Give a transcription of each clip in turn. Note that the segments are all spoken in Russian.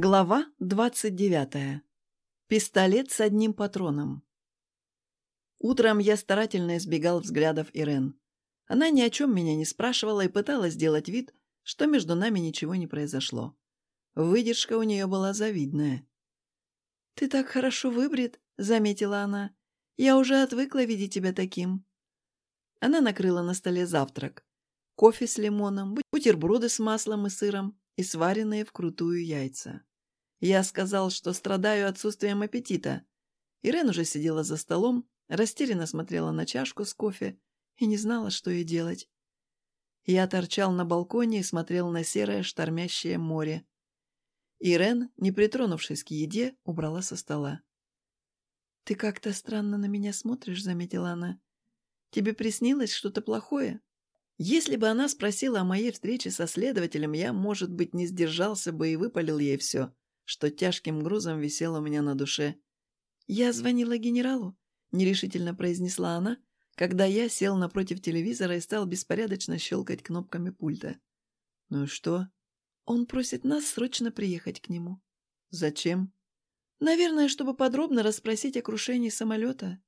Глава 29. Пистолет с одним патроном. Утром я старательно избегал взглядов Ирен. Она ни о чем меня не спрашивала и пыталась сделать вид, что между нами ничего не произошло. Выдержка у нее была завидная. «Ты так хорошо выбрит», — заметила она. «Я уже отвыкла видеть тебя таким». Она накрыла на столе завтрак. Кофе с лимоном, бутерброды с маслом и сыром, и сваренные вкрутую яйца. Я сказал, что страдаю отсутствием аппетита. Ирен уже сидела за столом, растерянно смотрела на чашку с кофе и не знала, что ей делать. Я торчал на балконе и смотрел на серое штормящее море. Ирен, не притронувшись к еде, убрала со стола. «Ты как-то странно на меня смотришь», — заметила она. «Тебе приснилось что-то плохое?» Если бы она спросила о моей встрече со следователем, я, может быть, не сдержался бы и выпалил ей все, что тяжким грузом висело у меня на душе. «Я звонила генералу», — нерешительно произнесла она, когда я сел напротив телевизора и стал беспорядочно щелкать кнопками пульта. «Ну и что?» «Он просит нас срочно приехать к нему». «Зачем?» «Наверное, чтобы подробно расспросить о крушении самолета».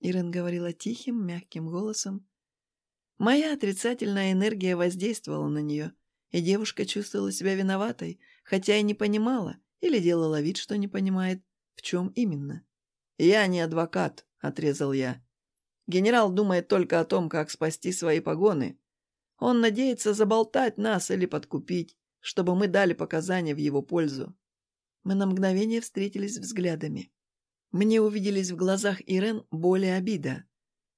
Ирен говорила тихим, мягким голосом, Моя отрицательная энергия воздействовала на нее, и девушка чувствовала себя виноватой, хотя и не понимала или делала вид, что не понимает, в чем именно. «Я не адвокат», — отрезал я. «Генерал думает только о том, как спасти свои погоны. Он надеется заболтать нас или подкупить, чтобы мы дали показания в его пользу». Мы на мгновение встретились взглядами. Мне увиделись в глазах Ирен боль и обида.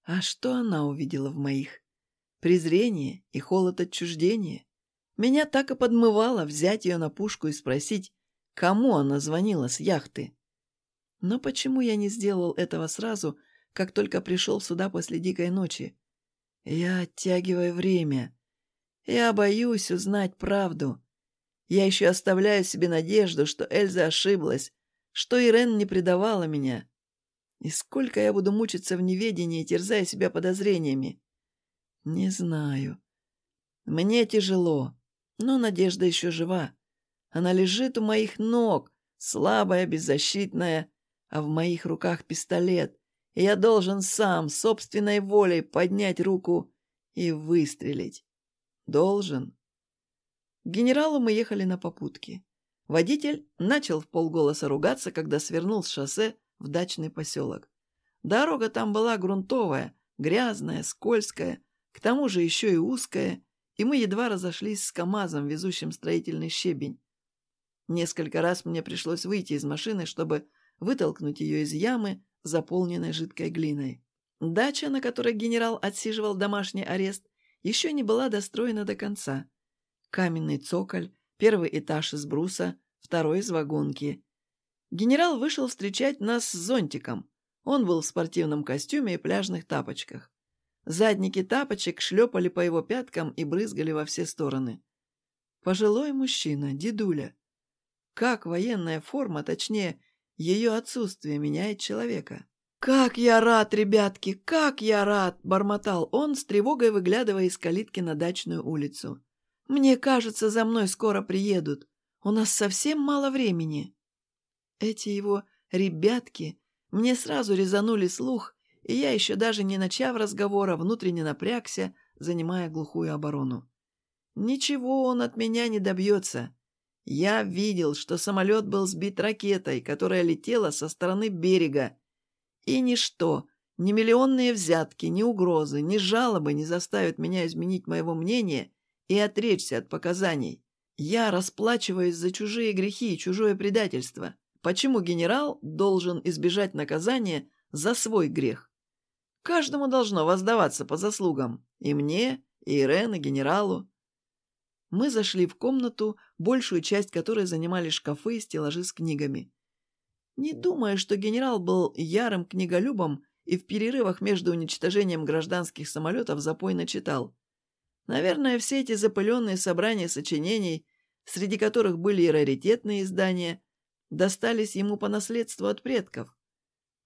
А что она увидела в моих? презрение и холод отчуждения. Меня так и подмывало взять ее на пушку и спросить, кому она звонила с яхты. Но почему я не сделал этого сразу, как только пришел сюда после дикой ночи? Я оттягиваю время. Я боюсь узнать правду. Я еще оставляю себе надежду, что Эльза ошиблась, что Ирен не предавала меня. И сколько я буду мучиться в неведении, терзая себя подозрениями. Не знаю. Мне тяжело, но Надежда еще жива. Она лежит у моих ног, слабая, беззащитная, а в моих руках пистолет, и я должен сам, собственной волей, поднять руку и выстрелить. Должен. К генералу мы ехали на попутке. Водитель начал в полголоса ругаться, когда свернул с шоссе в дачный поселок. Дорога там была грунтовая, грязная, скользкая, к тому же еще и узкая, и мы едва разошлись с КамАЗом, везущим строительный щебень. Несколько раз мне пришлось выйти из машины, чтобы вытолкнуть ее из ямы, заполненной жидкой глиной. Дача, на которой генерал отсиживал домашний арест, еще не была достроена до конца. Каменный цоколь, первый этаж из бруса, второй из вагонки. Генерал вышел встречать нас с зонтиком. Он был в спортивном костюме и пляжных тапочках. Задники тапочек шлепали по его пяткам и брызгали во все стороны. Пожилой мужчина, дедуля. Как военная форма, точнее, ее отсутствие меняет человека. «Как я рад, ребятки, как я рад!» – бормотал он, с тревогой выглядывая из калитки на дачную улицу. «Мне кажется, за мной скоро приедут. У нас совсем мало времени». Эти его «ребятки» мне сразу резанули слух, и я, еще даже не начав разговора, внутренне напрягся, занимая глухую оборону. Ничего он от меня не добьется. Я видел, что самолет был сбит ракетой, которая летела со стороны берега. И ничто, ни миллионные взятки, ни угрозы, ни жалобы не заставят меня изменить моего мнения и отречься от показаний. Я расплачиваюсь за чужие грехи и чужое предательство. Почему генерал должен избежать наказания за свой грех? Каждому должно воздаваться по заслугам. И мне, и Ирен, и генералу. Мы зашли в комнату, большую часть которой занимали шкафы и стеллажи с книгами. Не думая, что генерал был ярым книголюбом и в перерывах между уничтожением гражданских самолетов запойно читал. Наверное, все эти запыленные собрания сочинений, среди которых были и раритетные издания, достались ему по наследству от предков.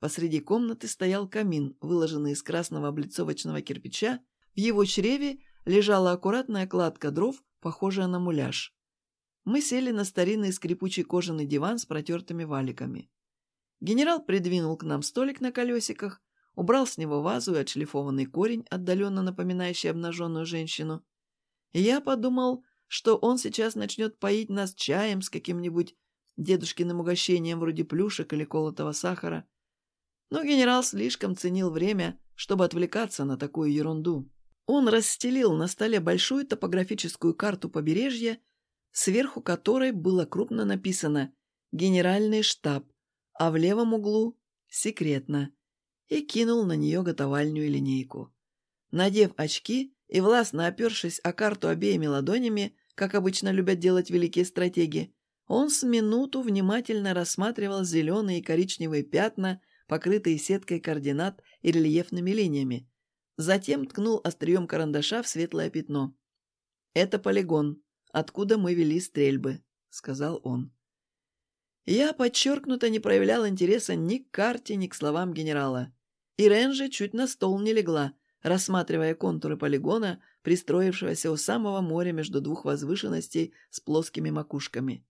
Посреди комнаты стоял камин, выложенный из красного облицовочного кирпича. В его чреве лежала аккуратная кладка дров, похожая на муляж. Мы сели на старинный скрипучий кожаный диван с протертыми валиками. Генерал придвинул к нам столик на колесиках, убрал с него вазу и отшлифованный корень, отдаленно напоминающий обнаженную женщину. И я подумал, что он сейчас начнет поить нас чаем с каким-нибудь дедушкиным угощением вроде плюшек или колотого сахара. Но генерал слишком ценил время, чтобы отвлекаться на такую ерунду. Он расстелил на столе большую топографическую карту побережья, сверху которой было крупно написано «Генеральный штаб», а в левом углу «Секретно», и кинул на нее готовальную линейку. Надев очки и властно опершись о карту обеими ладонями, как обычно любят делать великие стратеги, он с минуту внимательно рассматривал зеленые и коричневые пятна, покрытые сеткой координат и рельефными линиями. Затем ткнул острием карандаша в светлое пятно. «Это полигон, откуда мы вели стрельбы», — сказал он. Я подчеркнуто не проявлял интереса ни к карте, ни к словам генерала. Ирен же чуть на стол не легла, рассматривая контуры полигона, пристроившегося у самого моря между двух возвышенностей с плоскими макушками.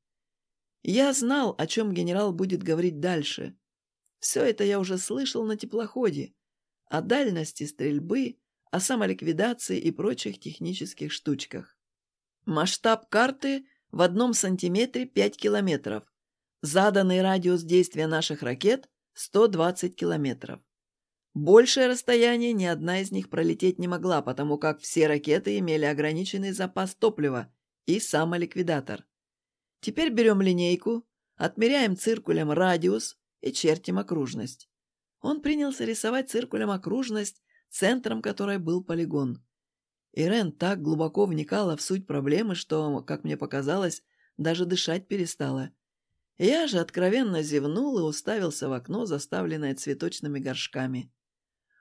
Я знал, о чем генерал будет говорить дальше. Все это я уже слышал на теплоходе. О дальности стрельбы, о самоликвидации и прочих технических штучках. Масштаб карты в одном сантиметре 5 километров. Заданный радиус действия наших ракет – 120 километров. Большее расстояние ни одна из них пролететь не могла, потому как все ракеты имели ограниченный запас топлива и самоликвидатор. Теперь берем линейку, отмеряем циркулем радиус и чертим окружность. Он принялся рисовать циркулем окружность, центром которой был полигон. Ирен так глубоко вникала в суть проблемы, что, как мне показалось, даже дышать перестала. Я же откровенно зевнул и уставился в окно, заставленное цветочными горшками.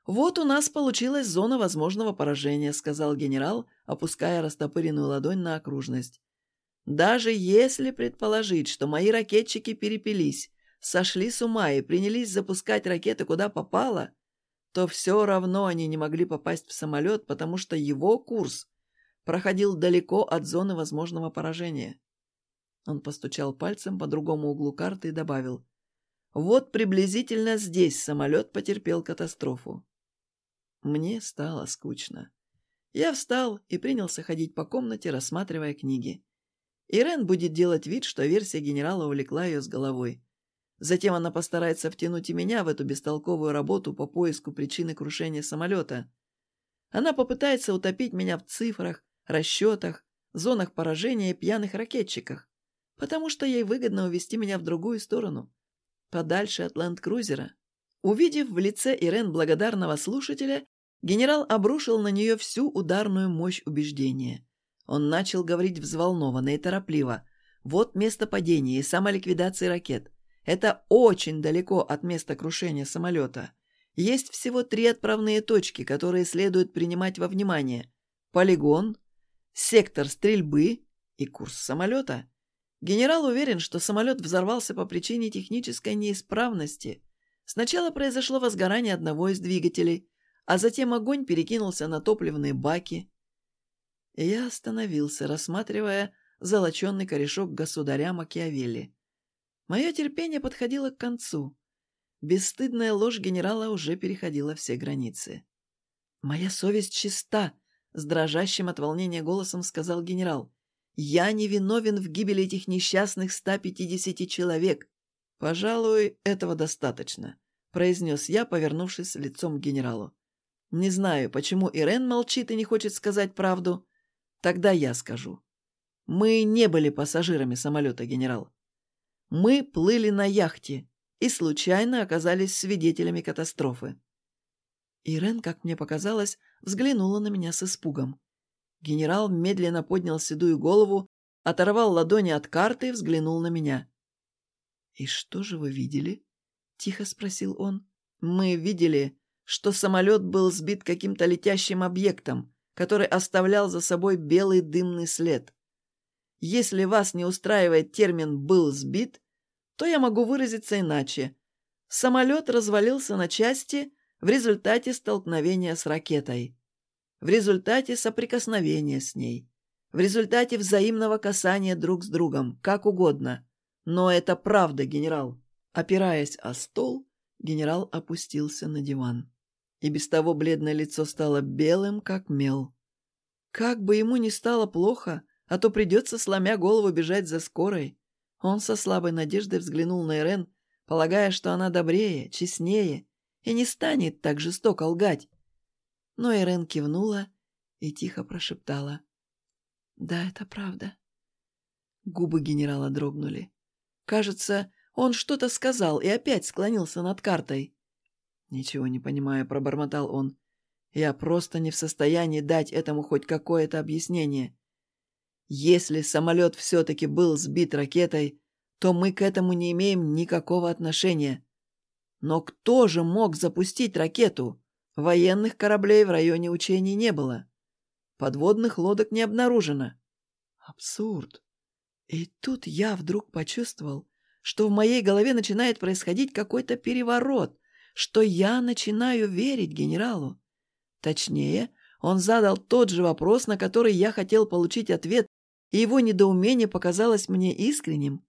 «Вот у нас получилась зона возможного поражения», — сказал генерал, опуская растопыренную ладонь на окружность. Даже если предположить, что мои ракетчики перепились, сошли с ума и принялись запускать ракеты куда попало, то все равно они не могли попасть в самолет, потому что его курс проходил далеко от зоны возможного поражения. Он постучал пальцем по другому углу карты и добавил. Вот приблизительно здесь самолет потерпел катастрофу. Мне стало скучно. Я встал и принялся ходить по комнате, рассматривая книги. Ирен будет делать вид, что версия генерала увлекла ее с головой. Затем она постарается втянуть и меня в эту бестолковую работу по поиску причины крушения самолета. Она попытается утопить меня в цифрах, расчетах, зонах поражения и пьяных ракетчиках, потому что ей выгодно увести меня в другую сторону, подальше от ленд-крузера. Увидев в лице Ирен благодарного слушателя, генерал обрушил на нее всю ударную мощь убеждения. Он начал говорить взволнованно и торопливо. «Вот место падения и самоликвидации ракет. Это очень далеко от места крушения самолета. Есть всего три отправные точки, которые следует принимать во внимание. Полигон, сектор стрельбы и курс самолета. Генерал уверен, что самолет взорвался по причине технической неисправности. Сначала произошло возгорание одного из двигателей, а затем огонь перекинулся на топливные баки. Я остановился, рассматривая золоченный корешок государя Макиавелли. Мое терпение подходило к концу. Бесстыдная ложь генерала уже переходила все границы. «Моя совесть чиста», — с дрожащим от волнения голосом сказал генерал. «Я не виновен в гибели этих несчастных 150 человек. Пожалуй, этого достаточно», — произнес я, повернувшись лицом к генералу. «Не знаю, почему Ирен молчит и не хочет сказать правду, Тогда я скажу. Мы не были пассажирами самолета, генерал. Мы плыли на яхте и случайно оказались свидетелями катастрофы. Ирен, как мне показалось, взглянула на меня с испугом. Генерал медленно поднял седую голову, оторвал ладони от карты и взглянул на меня. «И что же вы видели?» — тихо спросил он. «Мы видели, что самолет был сбит каким-то летящим объектом, который оставлял за собой белый дымный след. Если вас не устраивает термин «был сбит», то я могу выразиться иначе. Самолет развалился на части в результате столкновения с ракетой, в результате соприкосновения с ней. в результате взаимного касания друг с другом, как угодно. Но это правда, генерал. Опираясь о стол, генерал опустился на диван. И без того бледное лицо стало белым, как мел. Как бы ему ни стало плохо, а то придется, сломя голову, бежать за скорой. Он со слабой надеждой взглянул на Ирен, полагая, что она добрее, честнее и не станет так жестоко лгать. Но Ирен кивнула и тихо прошептала. «Да, это правда». Губы генерала дрогнули. Кажется, он что-то сказал и опять склонился над картой. «Ничего не понимаю», — пробормотал он. «Я просто не в состоянии дать этому хоть какое-то объяснение. Если самолет все-таки был сбит ракетой, то мы к этому не имеем никакого отношения. Но кто же мог запустить ракету? Военных кораблей в районе учений не было. Подводных лодок не обнаружено. Абсурд. И тут я вдруг почувствовал, что в моей голове начинает происходить какой-то переворот, что я начинаю верить генералу. Точнее, он задал тот же вопрос, на который я хотел получить ответ, и его недоумение показалось мне искренним.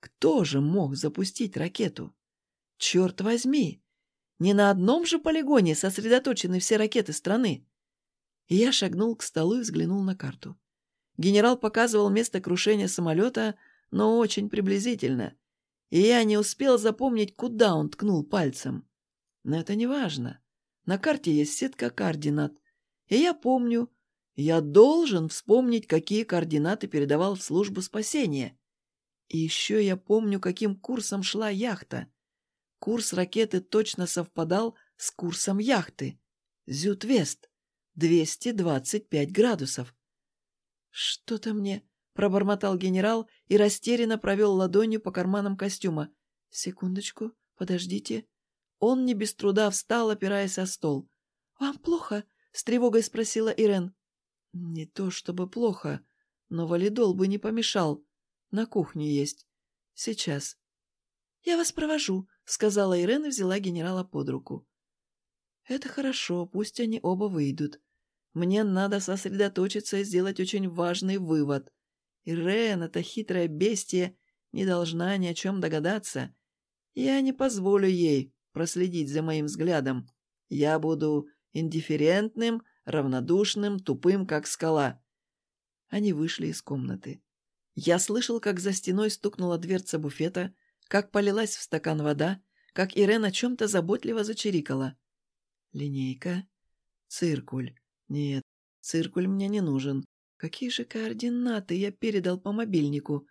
Кто же мог запустить ракету? Черт возьми! Не на одном же полигоне сосредоточены все ракеты страны. Я шагнул к столу и взглянул на карту. Генерал показывал место крушения самолета, но очень приблизительно. И я не успел запомнить, куда он ткнул пальцем. Но это не важно. На карте есть сетка координат. И я помню, я должен вспомнить, какие координаты передавал в службу спасения. И еще я помню, каким курсом шла яхта. Курс ракеты точно совпадал с курсом яхты. Зют-Вест. 225 градусов. «Что-то мне...» — пробормотал генерал и растерянно провел ладонью по карманам костюма. «Секундочку, подождите». Он не без труда встал, опираясь о стол. «Вам плохо?» — с тревогой спросила Ирен. «Не то чтобы плохо, но валидол бы не помешал. На кухне есть. Сейчас». «Я вас провожу», — сказала Ирен и взяла генерала под руку. «Это хорошо, пусть они оба выйдут. Мне надо сосредоточиться и сделать очень важный вывод. Ирен, эта хитрая бестия, не должна ни о чем догадаться. Я не позволю ей проследить за моим взглядом. Я буду индифферентным, равнодушным, тупым, как скала. Они вышли из комнаты. Я слышал, как за стеной стукнула дверца буфета, как полилась в стакан вода, как Ирен о чем-то заботливо зачирикала. Линейка. Циркуль. Нет, циркуль мне не нужен. Какие же координаты я передал по мобильнику?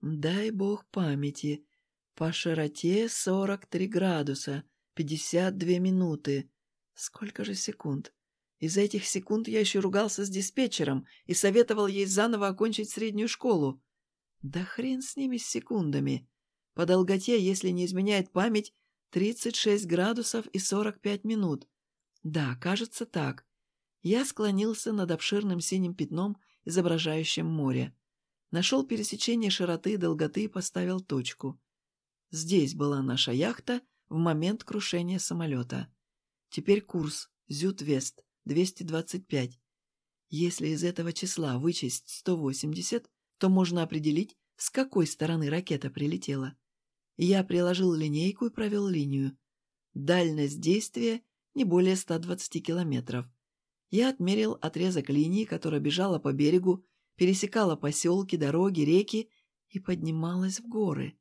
Дай бог памяти. По широте 43 градуса, 52 минуты. Сколько же секунд? Из-за этих секунд я еще ругался с диспетчером и советовал ей заново окончить среднюю школу. Да хрен с ними с секундами. По долготе, если не изменяет память, 36 градусов и 45 минут. Да, кажется так. Я склонился над обширным синим пятном, изображающим море. Нашел пересечение широты и долготы и поставил точку. Здесь была наша яхта в момент крушения самолета. Теперь курс Зют-Вест. 225. Если из этого числа вычесть 180, то можно определить, с какой стороны ракета прилетела. Я приложил линейку и провел линию. Дальность действия не более 120 километров. Я отмерил отрезок линии, которая бежала по берегу, пересекала поселки, дороги, реки и поднималась в горы.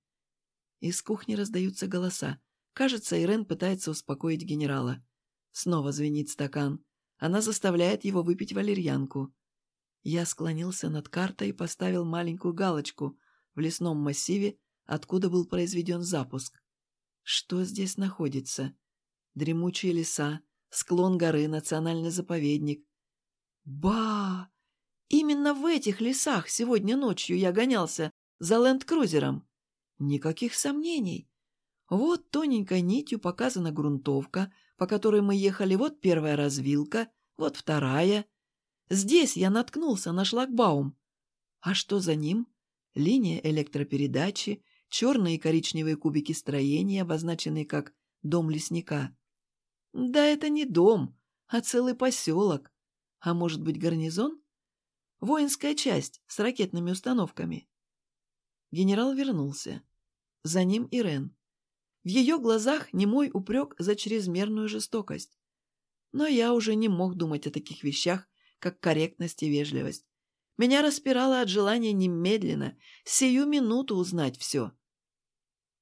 Из кухни раздаются голоса. Кажется, Ирен пытается успокоить генерала. Снова звенит стакан. Она заставляет его выпить валерьянку. Я склонился над картой и поставил маленькую галочку в лесном массиве, откуда был произведен запуск. Что здесь находится? Дремучие леса, склон горы, национальный заповедник. Ба! Именно в этих лесах сегодня ночью я гонялся за ленд-крузером. Никаких сомнений. Вот тоненькой нитью показана грунтовка, по которой мы ехали, вот первая развилка, вот вторая. Здесь я наткнулся на шлагбаум. А что за ним? Линия электропередачи, черные и коричневые кубики строения, обозначенные как «дом лесника». Да это не дом, а целый поселок. А может быть гарнизон? Воинская часть с ракетными установками. Генерал вернулся. За ним Ирен. В ее глазах немой упрек за чрезмерную жестокость. Но я уже не мог думать о таких вещах, как корректность и вежливость. Меня распирало от желания немедленно, сию минуту узнать все.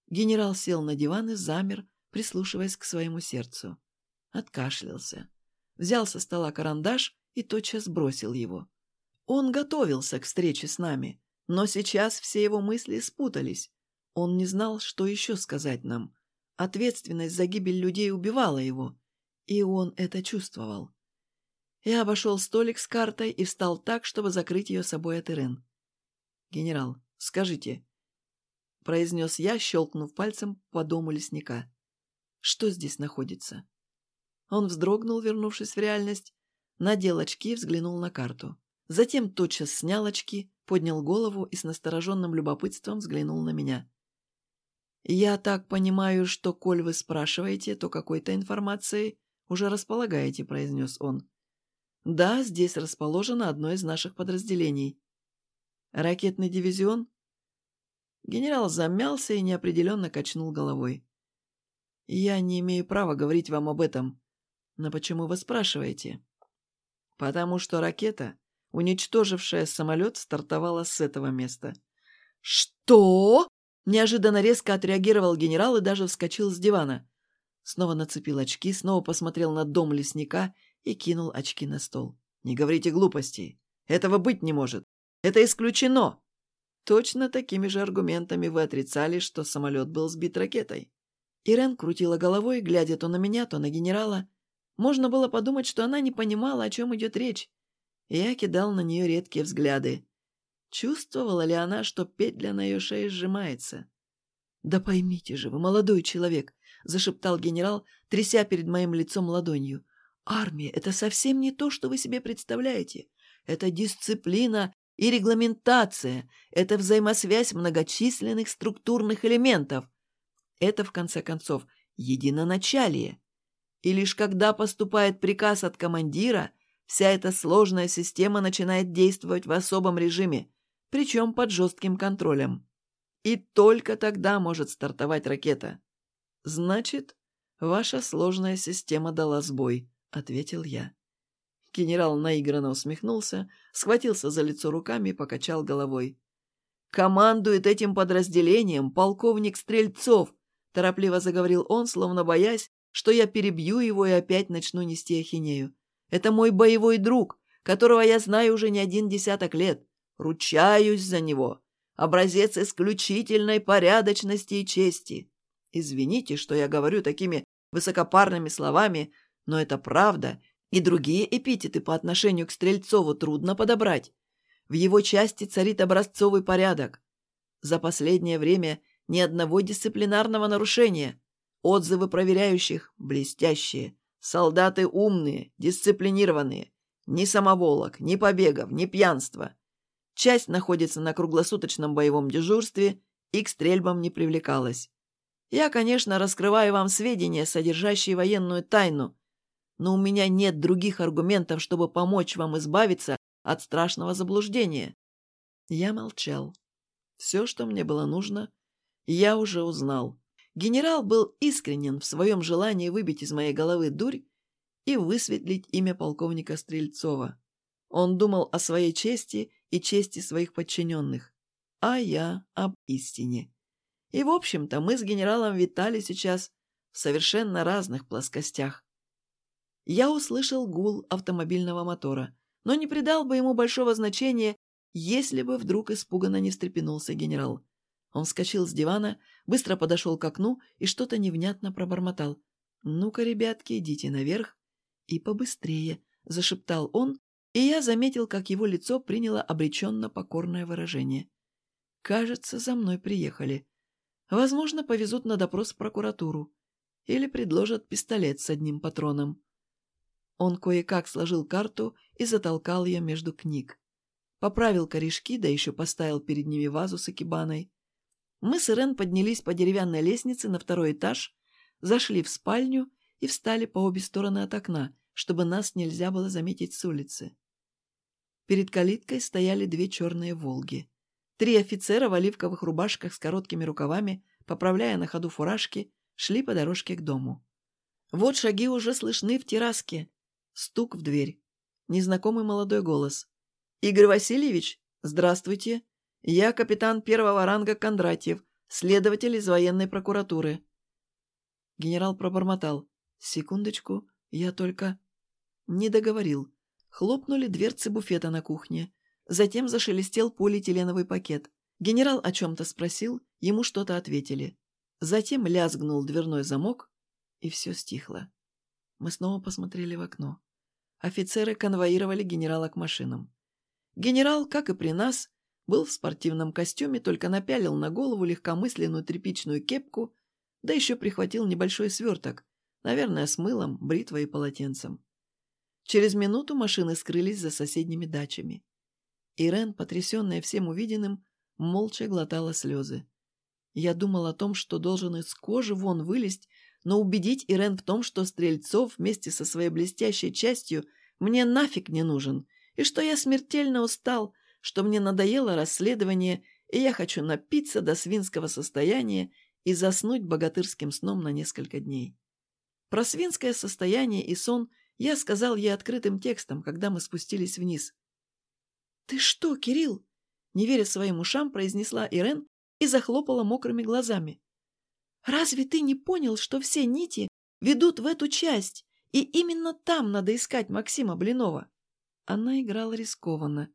Генерал сел на диван и замер, прислушиваясь к своему сердцу. Откашлялся. Взял со стола карандаш и тотчас бросил его. Он готовился к встрече с нами, но сейчас все его мысли спутались. Он не знал, что еще сказать нам. Ответственность за гибель людей убивала его, и он это чувствовал. Я обошел столик с картой и встал так, чтобы закрыть ее собой от Ирен. «Генерал, скажите», — произнес я, щелкнув пальцем по дому лесника, — «что здесь находится?» Он вздрогнул, вернувшись в реальность, надел очки и взглянул на карту. Затем тотчас снял очки, поднял голову и с настороженным любопытством взглянул на меня. «Я так понимаю, что, коль вы спрашиваете, то какой-то информацией уже располагаете», — произнес он. «Да, здесь расположено одно из наших подразделений». «Ракетный дивизион?» Генерал замялся и неопределенно качнул головой. «Я не имею права говорить вам об этом. Но почему вы спрашиваете?» «Потому что ракета, уничтожившая самолет, стартовала с этого места». «Что?» Неожиданно резко отреагировал генерал и даже вскочил с дивана. Снова нацепил очки, снова посмотрел на дом лесника и кинул очки на стол. «Не говорите глупостей. Этого быть не может. Это исключено!» Точно такими же аргументами вы отрицали, что самолет был сбит ракетой. Ирен крутила головой, глядя то на меня, то на генерала. Можно было подумать, что она не понимала, о чем идет речь. Я кидал на нее редкие взгляды. Чувствовала ли она, что петля на ее шее сжимается? «Да поймите же вы, молодой человек!» — зашептал генерал, тряся перед моим лицом ладонью. «Армия — это совсем не то, что вы себе представляете. Это дисциплина и регламентация, это взаимосвязь многочисленных структурных элементов. Это, в конце концов, единоначалие. И лишь когда поступает приказ от командира, вся эта сложная система начинает действовать в особом режиме, причем под жестким контролем. И только тогда может стартовать ракета. «Значит, ваша сложная система дала сбой», — ответил я. Генерал наигранно усмехнулся, схватился за лицо руками и покачал головой. «Командует этим подразделением полковник Стрельцов», — торопливо заговорил он, словно боясь, что я перебью его и опять начну нести ахинею. «Это мой боевой друг, которого я знаю уже не один десяток лет. Ручаюсь за него. Образец исключительной порядочности и чести. Извините, что я говорю такими высокопарными словами, но это правда, и другие эпитеты по отношению к Стрельцову трудно подобрать. В его части царит образцовый порядок. За последнее время ни одного дисциплинарного нарушения. Отзывы проверяющих блестящие. Солдаты умные, дисциплинированные. Ни самоволок, ни побегов, ни пьянства. Часть находится на круглосуточном боевом дежурстве и к стрельбам не привлекалась. Я, конечно, раскрываю вам сведения, содержащие военную тайну, но у меня нет других аргументов, чтобы помочь вам избавиться от страшного заблуждения. Я молчал. Все, что мне было нужно, я уже узнал. Генерал был искренен в своем желании выбить из моей головы дурь и высветлить имя полковника Стрельцова. Он думал о своей чести и чести своих подчиненных, а я об истине. И, в общем-то, мы с генералом витали сейчас в совершенно разных плоскостях. Я услышал гул автомобильного мотора, но не придал бы ему большого значения, если бы вдруг испуганно не встрепенулся генерал. Он вскочил с дивана, быстро подошел к окну и что-то невнятно пробормотал. «Ну-ка, ребятки, идите наверх и побыстрее», — зашептал он, и я заметил, как его лицо приняло обреченно покорное выражение. «Кажется, за мной приехали. Возможно, повезут на допрос в прокуратуру. Или предложат пистолет с одним патроном». Он кое-как сложил карту и затолкал ее между книг. Поправил корешки, да еще поставил перед ними вазу с экибаной. Мы с Ирен поднялись по деревянной лестнице на второй этаж, зашли в спальню и встали по обе стороны от окна, чтобы нас нельзя было заметить с улицы. Перед калиткой стояли две черные «Волги». Три офицера в оливковых рубашках с короткими рукавами, поправляя на ходу фуражки, шли по дорожке к дому. Вот шаги уже слышны в терраске. Стук в дверь. Незнакомый молодой голос. «Игорь Васильевич, здравствуйте. Я капитан первого ранга Кондратьев, следователь из военной прокуратуры». Генерал пробормотал. «Секундочку, я только...» Не договорил. Хлопнули дверцы буфета на кухне. Затем зашелестел полиэтиленовый пакет. Генерал о чем-то спросил, ему что-то ответили. Затем лязгнул дверной замок, и все стихло. Мы снова посмотрели в окно. Офицеры конвоировали генерала к машинам. Генерал, как и при нас, был в спортивном костюме, только напялил на голову легкомысленную тряпичную кепку, да еще прихватил небольшой сверток, наверное, с мылом, бритвой и полотенцем. Через минуту машины скрылись за соседними дачами. Ирен, потрясенная всем увиденным, молча глотала слезы. Я думал о том, что должен из кожи вон вылезть, но убедить Ирен в том, что Стрельцов вместе со своей блестящей частью мне нафиг не нужен, и что я смертельно устал, что мне надоело расследование, и я хочу напиться до свинского состояния и заснуть богатырским сном на несколько дней. Про свинское состояние и сон я сказал ей открытым текстом, когда мы спустились вниз. «Ты что, Кирилл?» Не веря своим ушам, произнесла Ирен и захлопала мокрыми глазами. «Разве ты не понял, что все нити ведут в эту часть, и именно там надо искать Максима Блинова?» Она играла рискованно.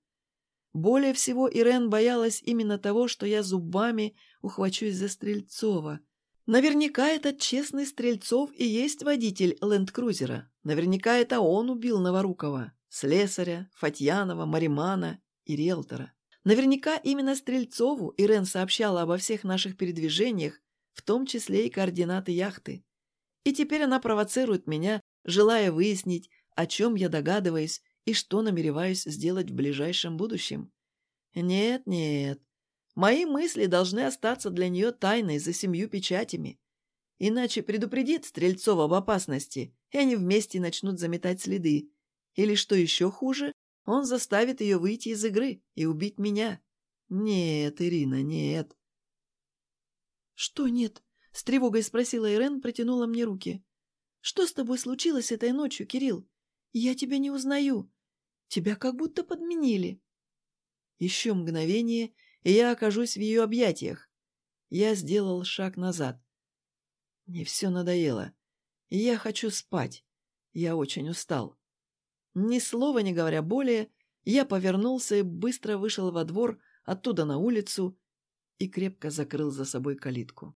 Более всего Ирен боялась именно того, что я зубами ухвачусь за Стрельцова. Наверняка этот честный Стрельцов и есть водитель ленд-крузера. Наверняка это он убил Новорукова, слесаря, Фатьянова, Маримана и риэлтора. Наверняка именно Стрельцову Ирен сообщала обо всех наших передвижениях, в том числе и координаты яхты. И теперь она провоцирует меня, желая выяснить, о чем я догадываюсь и что намереваюсь сделать в ближайшем будущем. Нет, нет. Мои мысли должны остаться для нее тайной за семью печатями. Иначе предупредит Стрельцова об опасности, и они вместе начнут заметать следы. Или, что еще хуже, он заставит ее выйти из игры и убить меня. Нет, Ирина, нет. «Что нет?» — с тревогой спросила Ирен, протянула мне руки. «Что с тобой случилось этой ночью, Кирилл? Я тебя не узнаю. Тебя как будто подменили. Еще мгновение, и я окажусь в ее объятиях. Я сделал шаг назад. Мне все надоело. Я хочу спать. Я очень устал. Ни слова не говоря более, я повернулся и быстро вышел во двор, оттуда на улицу и крепко закрыл за собой калитку.